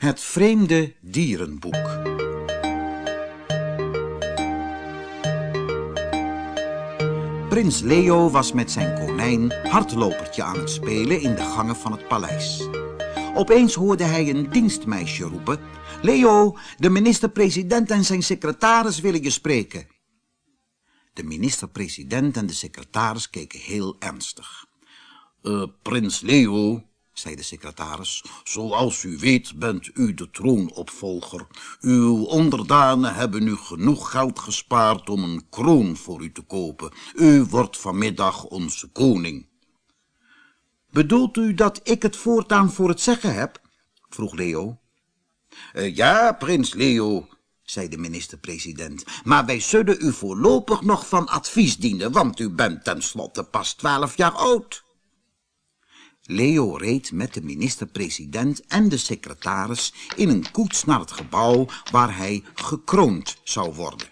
Het vreemde dierenboek. Prins Leo was met zijn konijn hardlopertje aan het spelen in de gangen van het paleis. Opeens hoorde hij een dienstmeisje roepen... Leo, de minister-president en zijn secretaris willen je spreken. De minister-president en de secretaris keken heel ernstig. Uh, prins Leo, zei de secretaris, zoals u weet bent u de troonopvolger. Uw onderdanen hebben u genoeg geld gespaard om een kroon voor u te kopen. U wordt vanmiddag onze koning. Bedoelt u dat ik het voortaan voor het zeggen heb? vroeg Leo. Uh, ja, prins Leo, zei de minister-president. Maar wij zullen u voorlopig nog van advies dienen, want u bent tenslotte pas twaalf jaar oud. Leo reed met de minister-president en de secretaris in een koets naar het gebouw waar hij gekroond zou worden.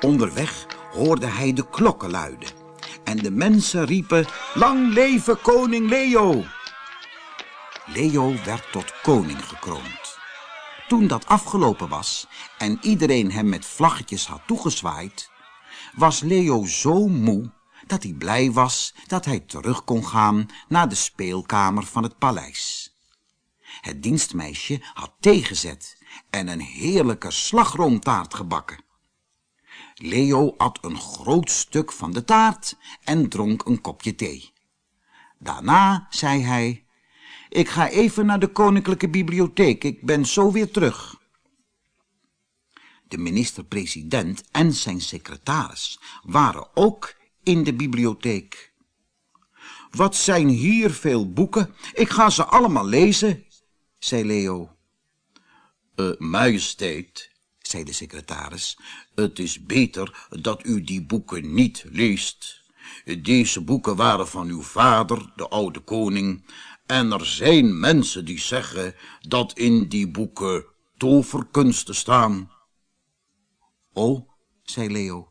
Onderweg hoorde hij de klokken luiden en de mensen riepen, lang leven koning Leo! Leo werd tot koning gekroond. Toen dat afgelopen was en iedereen hem met vlaggetjes had toegezwaaid, was Leo zo moe dat hij blij was dat hij terug kon gaan naar de speelkamer van het paleis. Het dienstmeisje had tegenzet en een heerlijke slagroomtaart gebakken. Leo at een groot stuk van de taart en dronk een kopje thee. Daarna zei hij, ik ga even naar de koninklijke bibliotheek, ik ben zo weer terug. De minister-president en zijn secretaris waren ook in de bibliotheek. Wat zijn hier veel boeken. Ik ga ze allemaal lezen, zei Leo. Uh, majesteit, zei de secretaris, het is beter dat u die boeken niet leest. Deze boeken waren van uw vader, de oude koning, en er zijn mensen die zeggen dat in die boeken toverkunsten staan. Oh, zei Leo,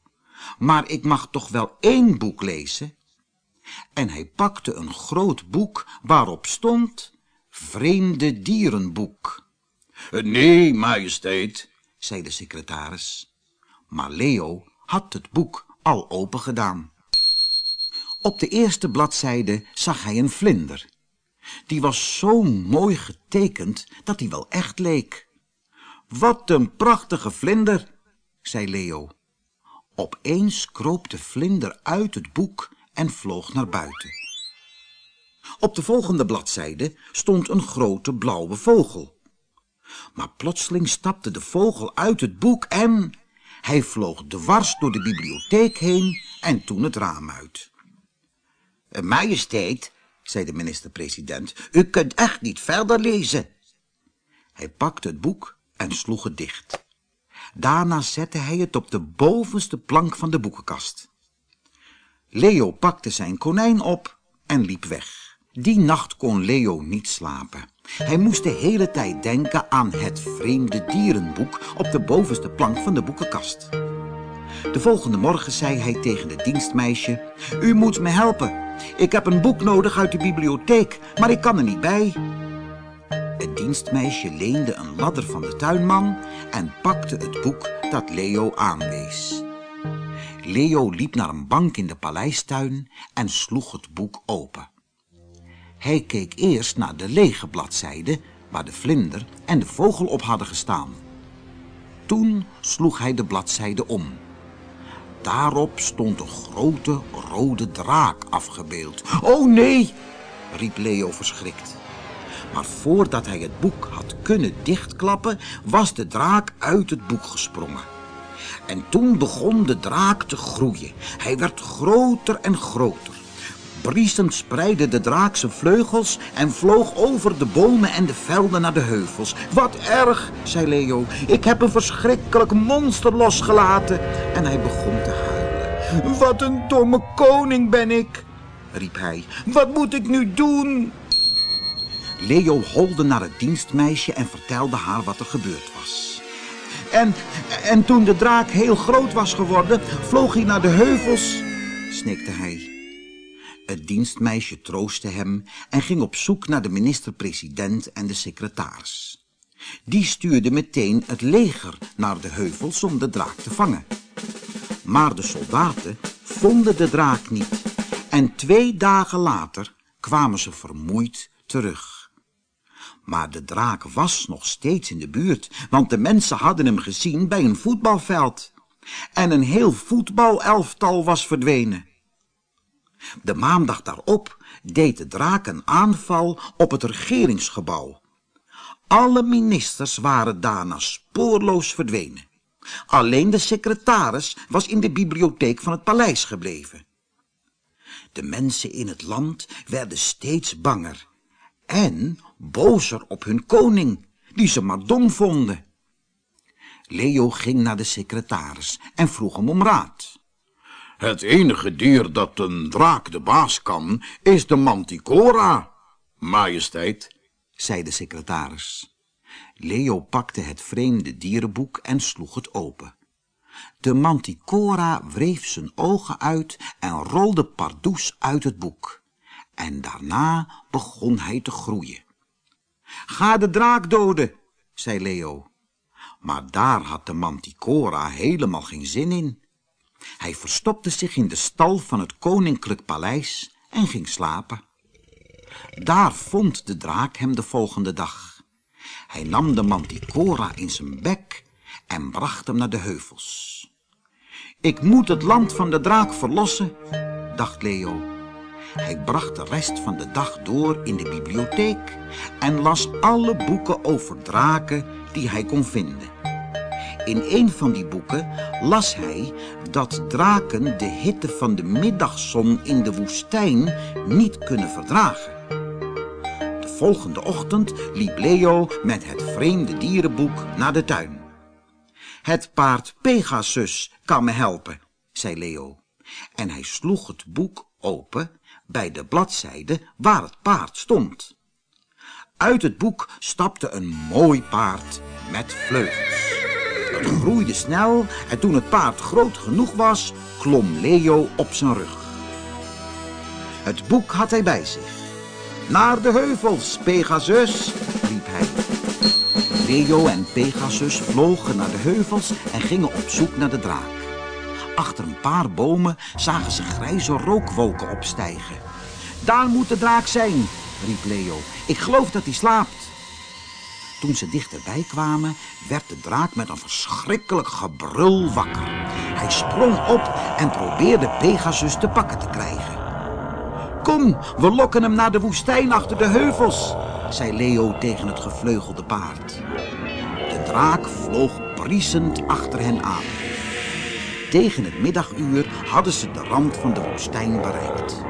maar ik mag toch wel één boek lezen? En hij pakte een groot boek waarop stond Vreemde Dierenboek. Nee, majesteit, zei de secretaris. Maar Leo had het boek al open gedaan. Op de eerste bladzijde zag hij een vlinder. Die was zo mooi getekend dat hij wel echt leek. Wat een prachtige vlinder, zei Leo. Opeens kroop de vlinder uit het boek en vloog naar buiten. Op de volgende bladzijde stond een grote blauwe vogel. Maar plotseling stapte de vogel uit het boek en... hij vloog dwars door de bibliotheek heen en toen het raam uit. Eh, majesteit, zei de minister-president, u kunt echt niet verder lezen. Hij pakte het boek en sloeg het dicht. Daarna zette hij het op de bovenste plank van de boekenkast. Leo pakte zijn konijn op en liep weg. Die nacht kon Leo niet slapen. Hij moest de hele tijd denken aan het vreemde dierenboek op de bovenste plank van de boekenkast. De volgende morgen zei hij tegen de dienstmeisje, U moet me helpen. Ik heb een boek nodig uit de bibliotheek, maar ik kan er niet bij. Het dienstmeisje leende een ladder van de tuinman en pakte het boek dat Leo aanwees. Leo liep naar een bank in de paleistuin en sloeg het boek open. Hij keek eerst naar de lege bladzijde waar de vlinder en de vogel op hadden gestaan. Toen sloeg hij de bladzijde om. Daarop stond een grote rode draak afgebeeld. Oh nee, riep Leo verschrikt. Maar voordat hij het boek had kunnen dichtklappen, was de draak uit het boek gesprongen. En toen begon de draak te groeien. Hij werd groter en groter. Briesend spreidde de draak zijn vleugels en vloog over de bomen en de velden naar de heuvels. Wat erg, zei Leo. Ik heb een verschrikkelijk monster losgelaten. En hij begon te huilen. Wat een domme koning ben ik, riep hij. Wat moet ik nu doen? Leo holde naar het dienstmeisje en vertelde haar wat er gebeurd was. En, en toen de draak heel groot was geworden, vloog hij naar de heuvels, snikte hij. Het dienstmeisje troostte hem en ging op zoek naar de minister-president en de secretaris. Die stuurde meteen het leger naar de heuvels om de draak te vangen. Maar de soldaten vonden de draak niet. En twee dagen later kwamen ze vermoeid terug. Maar de draak was nog steeds in de buurt, want de mensen hadden hem gezien bij een voetbalveld. En een heel voetbalelftal was verdwenen. De maandag daarop deed de draak een aanval op het regeringsgebouw. Alle ministers waren daarna spoorloos verdwenen. Alleen de secretaris was in de bibliotheek van het paleis gebleven. De mensen in het land werden steeds banger en bozer op hun koning, die ze maar dom vonden. Leo ging naar de secretaris en vroeg hem om raad. Het enige dier dat een draak de baas kan, is de manticora, majesteit, zei de secretaris. Leo pakte het vreemde dierenboek en sloeg het open. De manticora wreef zijn ogen uit en rolde pardoes uit het boek. En daarna begon hij te groeien. Ga de draak doden, zei Leo. Maar daar had de manticora helemaal geen zin in. Hij verstopte zich in de stal van het koninklijk paleis en ging slapen. Daar vond de draak hem de volgende dag. Hij nam de manticora in zijn bek en bracht hem naar de heuvels. Ik moet het land van de draak verlossen, dacht Leo. Hij bracht de rest van de dag door in de bibliotheek en las alle boeken over draken die hij kon vinden. In een van die boeken las hij dat draken de hitte van de middagzon in de woestijn niet kunnen verdragen. De volgende ochtend liep Leo met het vreemde dierenboek naar de tuin. Het paard Pegasus kan me helpen, zei Leo. En hij sloeg het boek bij de bladzijde waar het paard stond. Uit het boek stapte een mooi paard met vleugels. Het groeide snel en toen het paard groot genoeg was, klom Leo op zijn rug. Het boek had hij bij zich. Naar de heuvels, Pegasus, riep hij. Leo en Pegasus vlogen naar de heuvels en gingen op zoek naar de draak. Achter een paar bomen zagen ze grijze rookwolken opstijgen. Daar moet de draak zijn, riep Leo. Ik geloof dat hij slaapt. Toen ze dichterbij kwamen, werd de draak met een verschrikkelijk gebrul wakker. Hij sprong op en probeerde Pegasus te pakken te krijgen. Kom, we lokken hem naar de woestijn achter de heuvels, zei Leo tegen het gevleugelde paard. De draak vloog briesend achter hen aan. Tegen het middaguur hadden ze de rand van de woestijn bereikt.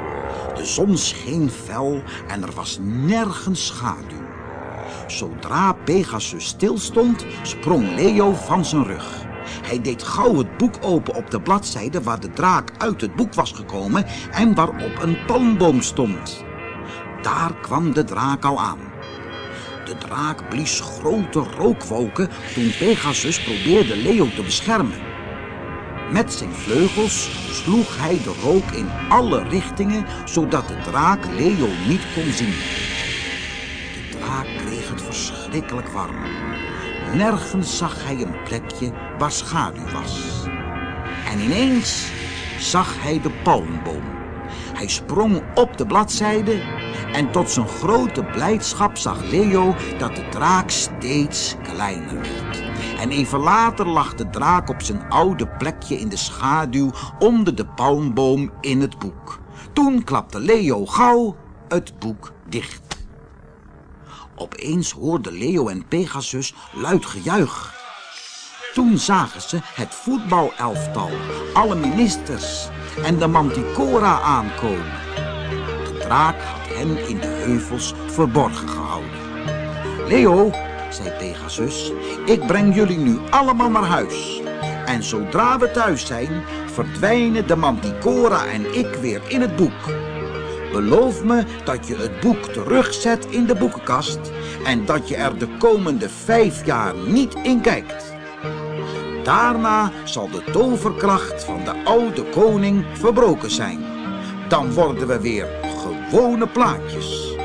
De zon scheen fel en er was nergens schaduw. Zodra Pegasus stilstond, sprong Leo van zijn rug. Hij deed gauw het boek open op de bladzijde waar de draak uit het boek was gekomen en waarop een palmboom stond. Daar kwam de draak al aan. De draak blies grote rookwolken toen Pegasus probeerde Leo te beschermen. Met zijn vleugels sloeg hij de rook in alle richtingen, zodat de draak Leo niet kon zien. De draak kreeg het verschrikkelijk warm. Nergens zag hij een plekje waar schaduw was. En ineens zag hij de palmboom. Hij sprong op de bladzijde en tot zijn grote blijdschap zag Leo dat de draak steeds kleiner werd. En even later lag de draak op zijn oude plekje in de schaduw onder de palmboom in het boek. Toen klapte Leo gauw het boek dicht. Opeens hoorden Leo en Pegasus luid gejuich. Toen zagen ze het voetbalelftal, alle ministers en de manticora aankomen. De draak had hen in de heuvels verborgen gehouden. Leo, zei Pegasus, ik breng jullie nu allemaal naar huis. En zodra we thuis zijn, verdwijnen de manticora en ik weer in het boek. Beloof me dat je het boek terugzet in de boekenkast en dat je er de komende vijf jaar niet in kijkt. Daarna zal de toverkracht van de oude koning verbroken zijn. Dan worden we weer gewone plaatjes.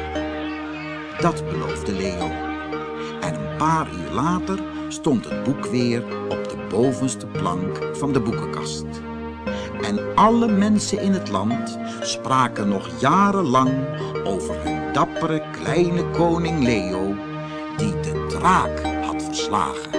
Dat beloofde Leo. En een paar uur later stond het boek weer op de bovenste plank van de boekenkast. En alle mensen in het land spraken nog jarenlang over hun dappere kleine koning Leo, die de draak had verslagen.